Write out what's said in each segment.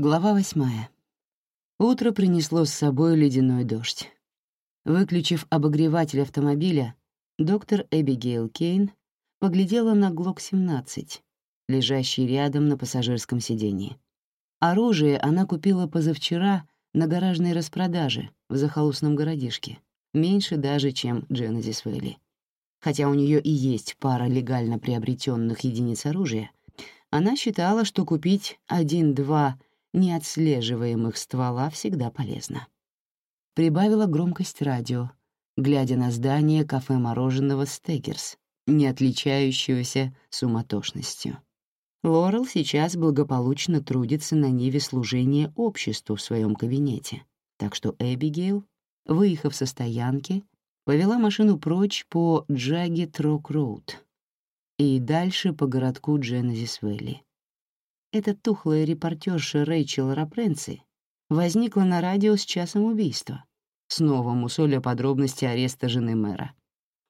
Глава восьмая. Утро принесло с собой ледяной дождь. Выключив обогреватель автомобиля, доктор Эбигейл Кейн поглядела на ГЛОК-17, лежащий рядом на пассажирском сидении. Оружие она купила позавчера на гаражной распродаже в захолустном городишке, меньше даже, чем Дженезис Вэлли. Хотя у нее и есть пара легально приобретенных единиц оружия, она считала, что купить один-два неотслеживаемых ствола всегда полезно прибавила громкость радио, глядя на здание кафе-мороженого «Стеггерс», не отличающегося суматошностью. Лорел сейчас благополучно трудится на ниве служения обществу в своем кабинете, так что Эбигейл, выехав со стоянки, повела машину прочь по Джаггет Рок Роуд и дальше по городку Дженезис Вэлли. Эта тухлая репортерша Рэйчел Рапренци возникла на радио с часом убийства, снова мусоля подробности ареста жены мэра.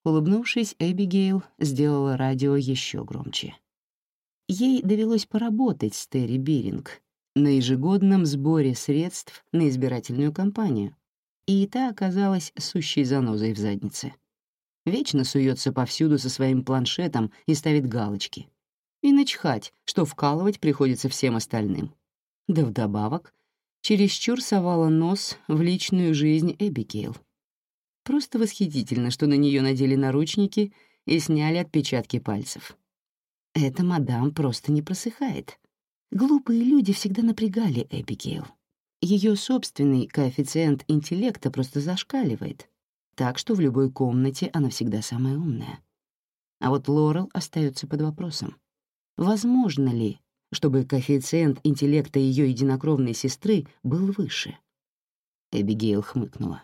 Улыбнувшись, Эбигейл сделала радио еще громче. Ей довелось поработать с Терри Биринг на ежегодном сборе средств на избирательную кампанию, и та оказалась сущей занозой в заднице. Вечно суется повсюду со своим планшетом и ставит галочки. И начхать, что вкалывать приходится всем остальным. Да вдобавок чересчур совала нос в личную жизнь Эбигейл. Просто восхитительно, что на нее надели наручники и сняли отпечатки пальцев. Эта мадам просто не просыхает. Глупые люди всегда напрягали Эбигейл. Ее собственный коэффициент интеллекта просто зашкаливает, так что в любой комнате она всегда самая умная. А вот Лорел остается под вопросом. Возможно ли, чтобы коэффициент интеллекта ее единокровной сестры был выше. Эбигейл хмыкнула.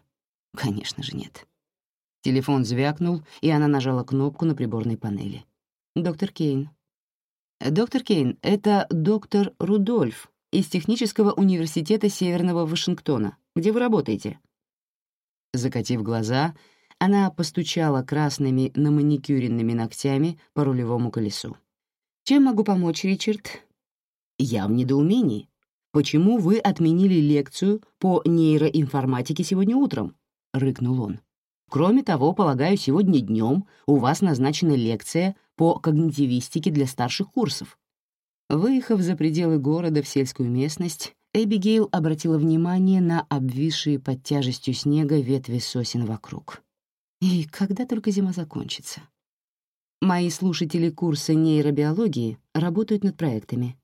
Конечно же нет. Телефон звякнул, и она нажала кнопку на приборной панели. «Доктор Кейн». «Доктор Кейн, это доктор Рудольф из Технического университета Северного Вашингтона. Где вы работаете?» Закатив глаза, она постучала красными наманикюренными ногтями по рулевому колесу. «Чем могу помочь, Ричард?» Я в недоумении. Почему вы отменили лекцию по нейроинформатике сегодня утром? Рыкнул он. Кроме того, полагаю, сегодня днем у вас назначена лекция по когнитивистике для старших курсов. Выехав за пределы города в сельскую местность, Эбигейл обратила внимание на обвисшие под тяжестью снега ветви сосен вокруг. И когда только зима закончится? Мои слушатели курса нейробиологии работают над проектами,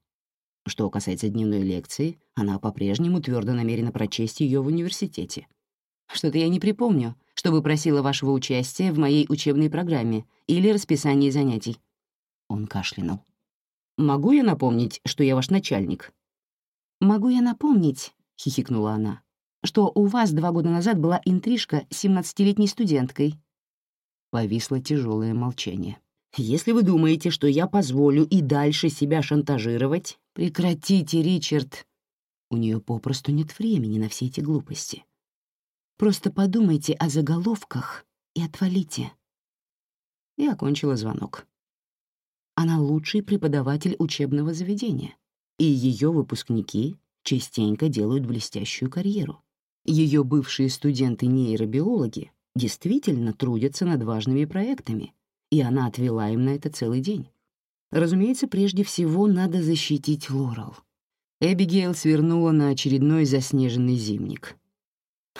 что касается дневной лекции, она по-прежнему твердо намерена прочесть ее в университете. Что-то я не припомню, чтобы просила вашего участия в моей учебной программе или расписании занятий. Он кашлянул. «Могу я напомнить, что я ваш начальник?» «Могу я напомнить», — хихикнула она, «что у вас два года назад была интрижка с семнадцатилетней студенткой». Повисло тяжелое молчание. «Если вы думаете, что я позволю и дальше себя шантажировать, «Прекратите, Ричард!» У нее попросту нет времени на все эти глупости. Просто подумайте о заголовках и отвалите. И окончила звонок. Она лучший преподаватель учебного заведения, и ее выпускники частенько делают блестящую карьеру. Ее бывшие студенты-нейробиологи действительно трудятся над важными проектами, и она отвела им на это целый день. Разумеется, прежде всего надо защитить Лорел. Эбигейл свернула на очередной заснеженный зимник.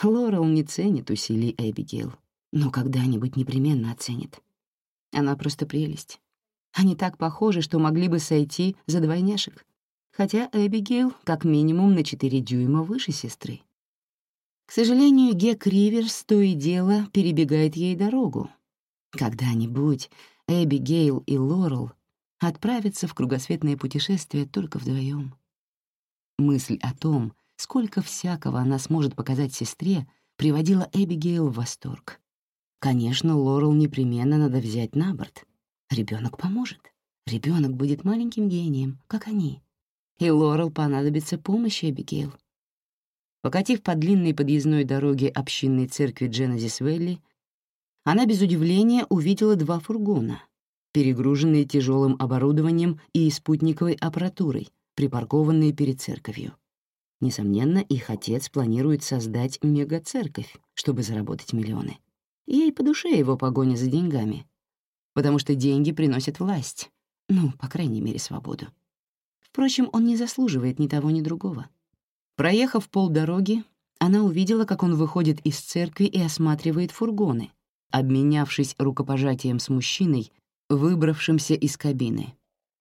Лорел не ценит усилий Эбигейл, но когда-нибудь непременно оценит. Она просто прелесть. Они так похожи, что могли бы сойти за двойняшек. Хотя Эбигейл как минимум на 4 дюйма выше сестры. К сожалению, Гек Риверс то и дело перебегает ей дорогу. Когда-нибудь Эбигейл и Лорел отправиться в кругосветное путешествие только вдвоем. Мысль о том, сколько всякого она сможет показать сестре, приводила Эбигейл в восторг. Конечно, Лорел непременно надо взять на борт. Ребенок поможет. Ребенок будет маленьким гением, как они. И Лорел понадобится помощь Эбигейл. Покатив по длинной подъездной дороге общинной церкви Дженезис Вэлли, она без удивления увидела два фургона, перегруженные тяжелым оборудованием и спутниковой аппаратурой, припаркованные перед церковью. Несомненно, их отец планирует создать мега-церковь, чтобы заработать миллионы. Ей по душе его погоня за деньгами, потому что деньги приносят власть, ну, по крайней мере, свободу. Впрочем, он не заслуживает ни того, ни другого. Проехав полдороги, она увидела, как он выходит из церкви и осматривает фургоны, обменявшись рукопожатием с мужчиной, выбравшимся из кабины.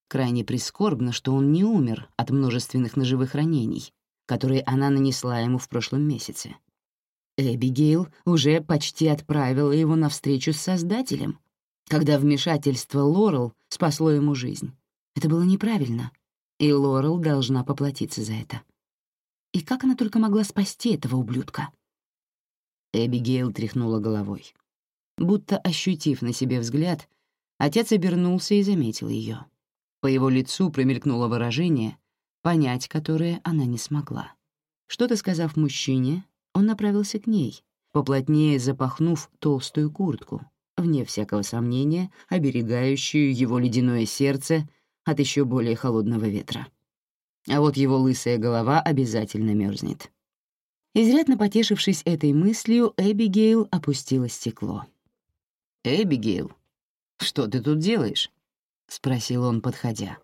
Крайне прискорбно, что он не умер от множественных ножевых ранений, которые она нанесла ему в прошлом месяце. Эбигейл уже почти отправила его на встречу с Создателем, когда вмешательство Лорел спасло ему жизнь. Это было неправильно, и Лорел должна поплатиться за это. И как она только могла спасти этого ублюдка? Эбигейл тряхнула головой. Будто ощутив на себе взгляд, отец обернулся и заметил ее. По его лицу промелькнуло выражение, понять которое она не смогла. Что-то сказав мужчине, он направился к ней, поплотнее запахнув толстую куртку, вне всякого сомнения, оберегающую его ледяное сердце от еще более холодного ветра а вот его лысая голова обязательно мерзнет. Изрядно потешившись этой мыслью, Эбигейл опустила стекло. «Эбигейл, что ты тут делаешь?» — спросил он, подходя.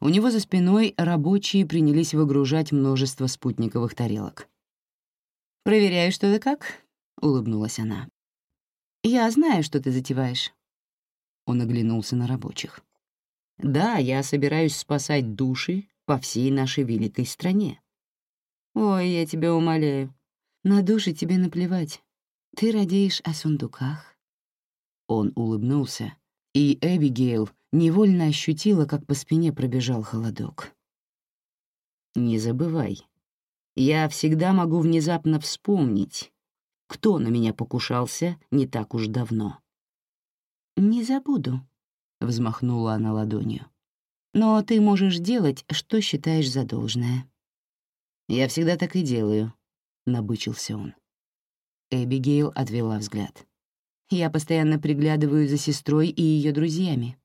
У него за спиной рабочие принялись выгружать множество спутниковых тарелок. «Проверяю, что да как?» — улыбнулась она. «Я знаю, что ты затеваешь». Он оглянулся на рабочих. «Да, я собираюсь спасать души по всей нашей великой стране. Ой, я тебя умоляю, на души тебе наплевать. Ты радеешь о сундуках. Он улыбнулся, и Эбигейл невольно ощутила, как по спине пробежал холодок. «Не забывай, я всегда могу внезапно вспомнить, кто на меня покушался не так уж давно». «Не забуду», — взмахнула она ладонью но ты можешь делать, что считаешь за должное». «Я всегда так и делаю», — набычился он. Эбигейл отвела взгляд. «Я постоянно приглядываю за сестрой и ее друзьями.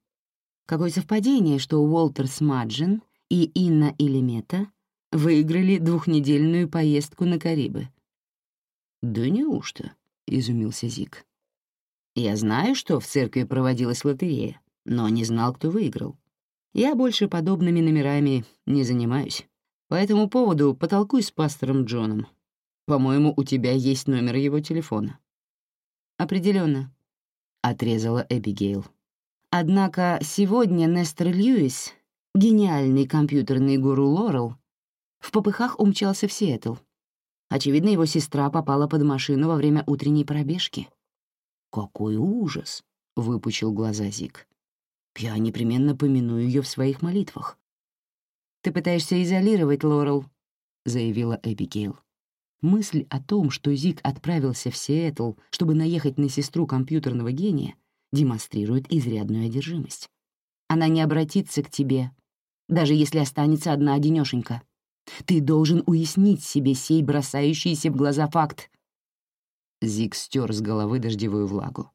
Какое совпадение, что Уолтер Смаджин и Инна Илимета выиграли двухнедельную поездку на Карибы». «Да неужто?» — изумился Зик. «Я знаю, что в церкви проводилась лотерея, но не знал, кто выиграл. Я больше подобными номерами не занимаюсь. По этому поводу потолкуй с пастором Джоном. По-моему, у тебя есть номер его телефона». Определенно, отрезала Эбигейл. Однако сегодня Нестер Льюис, гениальный компьютерный гуру Лорел, в попыхах умчался в Сиэтл. Очевидно, его сестра попала под машину во время утренней пробежки. «Какой ужас!» — выпучил глаза Зик. Я непременно помяну ее в своих молитвах. «Ты пытаешься изолировать Лорел», — заявила Эбигейл. Мысль о том, что Зик отправился в Сиэтл, чтобы наехать на сестру компьютерного гения, демонстрирует изрядную одержимость. Она не обратится к тебе, даже если останется одна-одинёшенька. Ты должен уяснить себе сей бросающийся в глаза факт. Зик стер с головы дождевую влагу.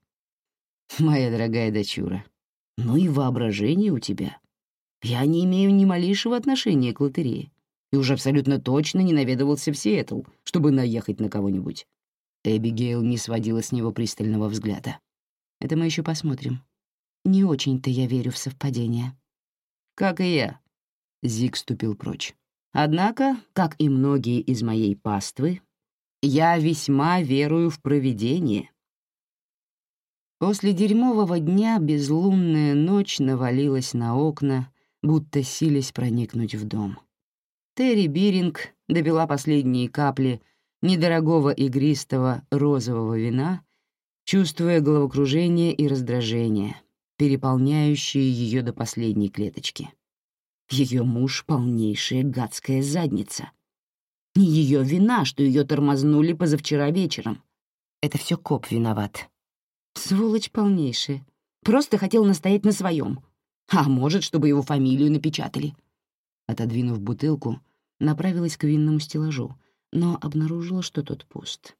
«Моя дорогая дочура, ну и воображение у тебя. Я не имею ни малейшего отношения к лотерее и уже абсолютно точно не наведывался в Сиэтл, чтобы наехать на кого-нибудь. Эбигейл не сводила с него пристального взгляда. Это мы еще посмотрим. Не очень-то я верю в совпадения. Как и я. Зиг ступил прочь. Однако, как и многие из моей паствы, я весьма верую в провидение После дерьмового дня безлунная ночь навалилась на окна, будто сились проникнуть в дом. Терри Биринг добила последние капли недорогого игристого розового вина, чувствуя головокружение и раздражение, переполняющие ее до последней клеточки. Ее муж — полнейшая гадская задница. Не ее вина, что ее тормознули позавчера вечером. Это все коп виноват. Сволочь полнейшая. Просто хотел настоять на своем. А может, чтобы его фамилию напечатали. Отодвинув бутылку, направилась к винному стеллажу, но обнаружила, что тот пуст.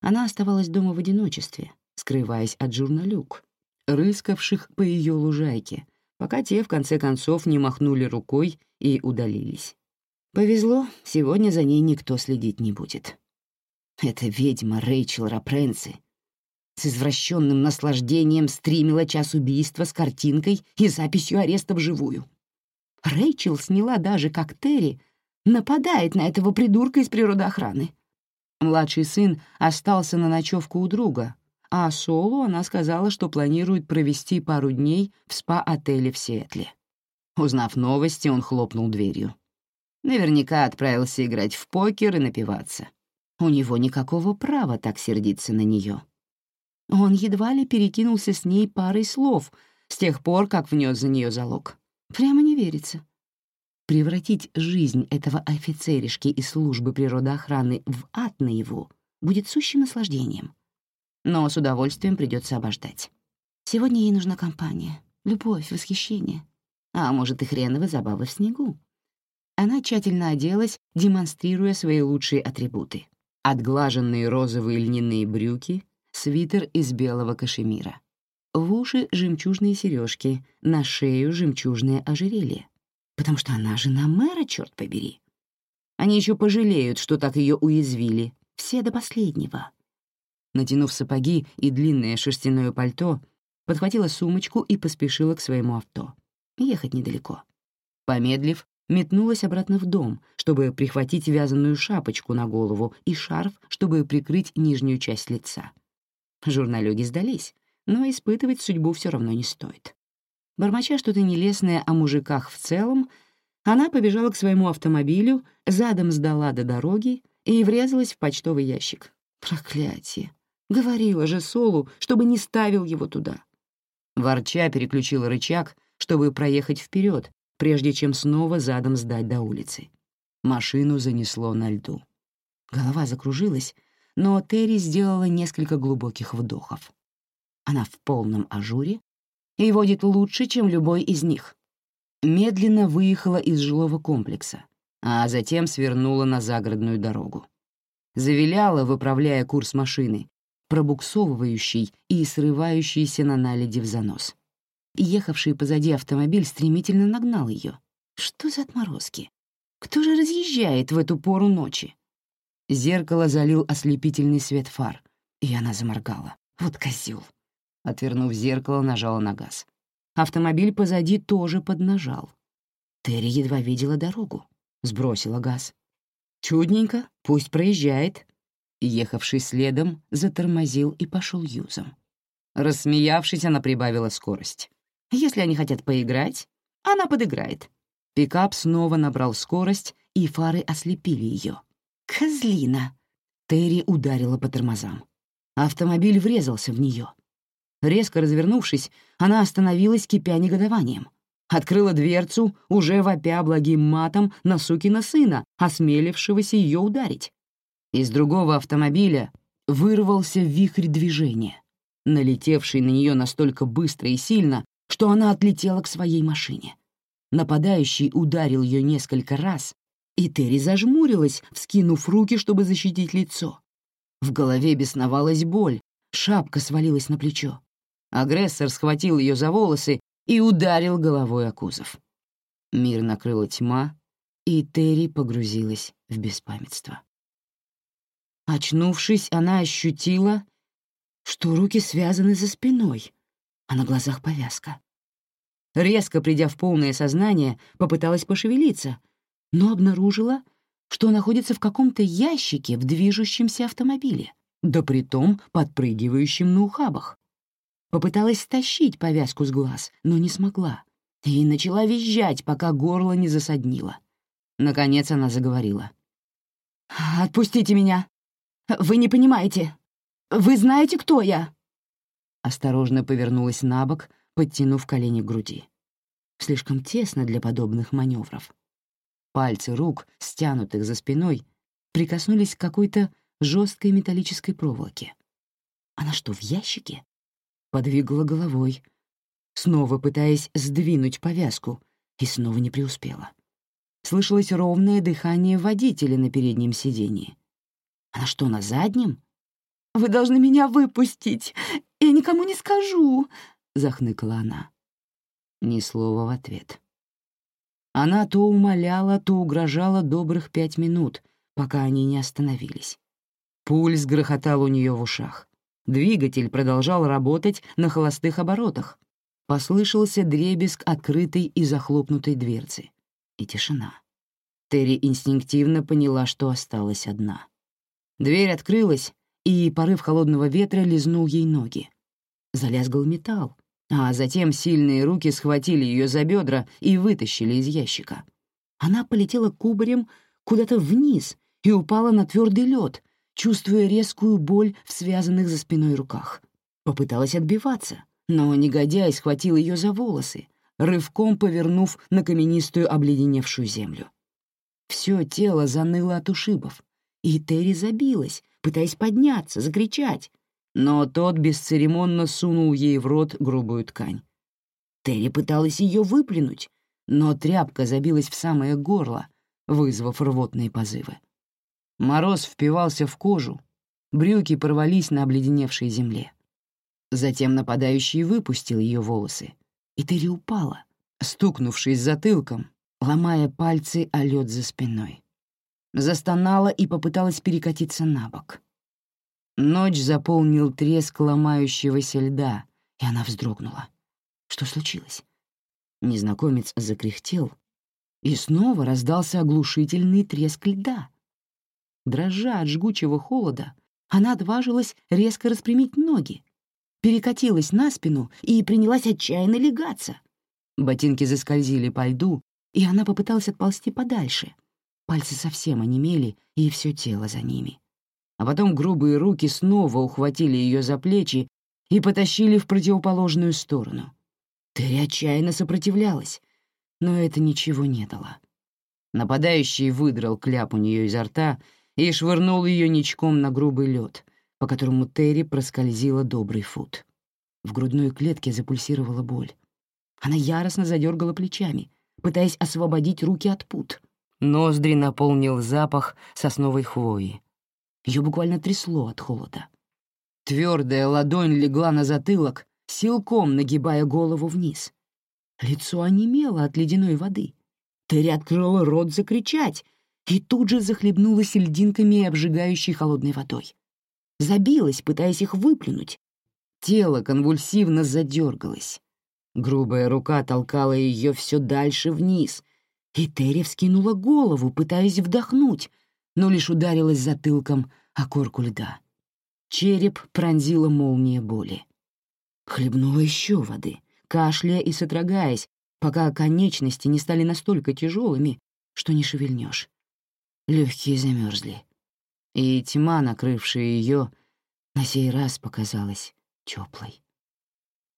Она оставалась дома в одиночестве, скрываясь от журналюк, рыскавших по ее лужайке, пока те, в конце концов, не махнули рукой и удалились. Повезло, сегодня за ней никто следить не будет. Эта ведьма Рэйчел Рапренци с извращенным наслаждением стримила час убийства с картинкой и записью ареста вживую. Рэйчел сняла даже, как Терри нападает на этого придурка из природоохраны. Младший сын остался на ночевку у друга, а Солу она сказала, что планирует провести пару дней в спа-отеле в Сиэтле. Узнав новости, он хлопнул дверью. Наверняка отправился играть в покер и напиваться. У него никакого права так сердиться на нее. Он едва ли перекинулся с ней парой слов с тех пор, как внес за нее залог. Прямо не верится. Превратить жизнь этого офицеришки из службы природоохраны в ад наяву будет сущим наслаждением. Но с удовольствием придется обождать. Сегодня ей нужна компания, любовь, восхищение. А может, и хреновы забавы в снегу. Она тщательно оделась, демонстрируя свои лучшие атрибуты. Отглаженные розовые льняные брюки, свитер из белого кашемира. В уши жемчужные сережки, на шею жемчужное ожерелье. Потому что она жена мэра, черт побери. Они еще пожалеют, что так ее уязвили. Все до последнего. Натянув сапоги и длинное шерстяное пальто, подхватила сумочку и поспешила к своему авто. Ехать недалеко. Помедлив, метнулась обратно в дом, чтобы прихватить вязаную шапочку на голову и шарф, чтобы прикрыть нижнюю часть лица. Журналюги сдались, но испытывать судьбу все равно не стоит. Бормоча что-то нелестное о мужиках в целом, она побежала к своему автомобилю, задом сдала до дороги и врезалась в почтовый ящик. Проклятие! Говорила же Солу, чтобы не ставил его туда. Ворча переключила рычаг, чтобы проехать вперед, прежде чем снова задом сдать до улицы. Машину занесло на льду. Голова закружилась, но Терри сделала несколько глубоких вдохов. Она в полном ажуре и водит лучше, чем любой из них. Медленно выехала из жилого комплекса, а затем свернула на загородную дорогу. Завиляла, выправляя курс машины, пробуксовывающий и срывающийся на наледи в занос. Ехавший позади автомобиль стремительно нагнал ее. Что за отморозки? Кто же разъезжает в эту пору ночи? Зеркало залил ослепительный свет фар, и она заморгала. Вот козел. Отвернув зеркало, нажала на газ. Автомобиль позади тоже поднажал. Терри едва видела дорогу. Сбросила газ. Чудненько, пусть проезжает. Ехавший следом затормозил и пошел юзом. Рассмеявшись, она прибавила скорость. Если они хотят поиграть, она подыграет. Пикап снова набрал скорость, и фары ослепили ее. «Козлина!» Терри ударила по тормозам. Автомобиль врезался в нее. Резко развернувшись, она остановилась, кипя негодованием. Открыла дверцу, уже вопя благим матом на сукина сына, осмелившегося ее ударить. Из другого автомобиля вырвался вихрь движения, налетевший на нее настолько быстро и сильно, что она отлетела к своей машине. Нападающий ударил ее несколько раз, и Терри зажмурилась, вскинув руки, чтобы защитить лицо. В голове бесновалась боль, шапка свалилась на плечо. Агрессор схватил ее за волосы и ударил головой о кузов. Мир накрыла тьма, и Терри погрузилась в беспамятство. Очнувшись, она ощутила, что руки связаны за спиной, а на глазах повязка. Резко придя в полное сознание, попыталась пошевелиться, но обнаружила, что находится в каком-то ящике в движущемся автомобиле, да притом подпрыгивающем на ухабах. Попыталась стащить повязку с глаз, но не смогла, и начала визжать, пока горло не засаднило. Наконец она заговорила. «Отпустите меня! Вы не понимаете! Вы знаете, кто я?» Осторожно повернулась на бок, подтянув колени к груди. Слишком тесно для подобных маневров. Пальцы рук, стянутых за спиной, прикоснулись к какой-то жесткой металлической проволоке. Она что, в ящике? Подвигала головой, снова пытаясь сдвинуть повязку, и снова не преуспела. Слышалось ровное дыхание водителя на переднем сидении. Она что, на заднем? «Вы должны меня выпустить! Я никому не скажу!» — захныкала она. Ни слова в ответ. Она то умоляла, то угрожала добрых пять минут, пока они не остановились. Пульс грохотал у нее в ушах. Двигатель продолжал работать на холостых оборотах. Послышался дребезг открытой и захлопнутой дверцы. И тишина. Терри инстинктивно поняла, что осталась одна. Дверь открылась, и порыв холодного ветра лизнул ей ноги. Залязгал металл, а затем сильные руки схватили ее за бедра и вытащили из ящика. Она полетела кубарем куда-то вниз и упала на твердый лед, чувствуя резкую боль в связанных за спиной руках. Попыталась отбиваться, но негодяй схватил ее за волосы, рывком повернув на каменистую обледеневшую землю. Все тело заныло от ушибов, и Терри забилась, пытаясь подняться, закричать, но тот бесцеремонно сунул ей в рот грубую ткань. Терри пыталась ее выплюнуть, но тряпка забилась в самое горло, вызвав рвотные позывы. Мороз впивался в кожу, брюки порвались на обледеневшей земле. Затем нападающий выпустил ее волосы, и Терри упала, стукнувшись затылком, ломая пальцы о лед за спиной. Застонала и попыталась перекатиться на бок. Ночь заполнил треск ломающегося льда, и она вздрогнула. Что случилось? Незнакомец закряхтел, и снова раздался оглушительный треск льда. Дрожа от жгучего холода, она отважилась резко распрямить ноги, перекатилась на спину и принялась отчаянно легаться. Ботинки заскользили по льду, и она попыталась отползти подальше. Пальцы совсем онемели, и все тело за ними а потом грубые руки снова ухватили ее за плечи и потащили в противоположную сторону. Терри отчаянно сопротивлялась, но это ничего не дало. Нападающий выдрал кляп у нее изо рта и швырнул ее ничком на грубый лед, по которому Терри проскользила добрый фут. В грудной клетке запульсировала боль. Она яростно задергала плечами, пытаясь освободить руки от пут. Ноздри наполнил запах сосновой хвои, ее буквально трясло от холода. Твердая ладонь легла на затылок, силком нагибая голову вниз. Лицо онемело от ледяной воды. Терри открыла рот закричать и тут же захлебнулась льдинками, обжигающей холодной водой. Забилась, пытаясь их выплюнуть. Тело конвульсивно задергалось. Грубая рука толкала ее все дальше вниз, и Терри вскинула голову, пытаясь вдохнуть — но лишь ударилась затылком о корку льда. Череп пронзила молния боли. Хлебнула еще воды, кашляя и содрогаясь, пока конечности не стали настолько тяжелыми, что не шевельнешь. Легкие замерзли, и тьма, накрывшая ее, на сей раз показалась теплой.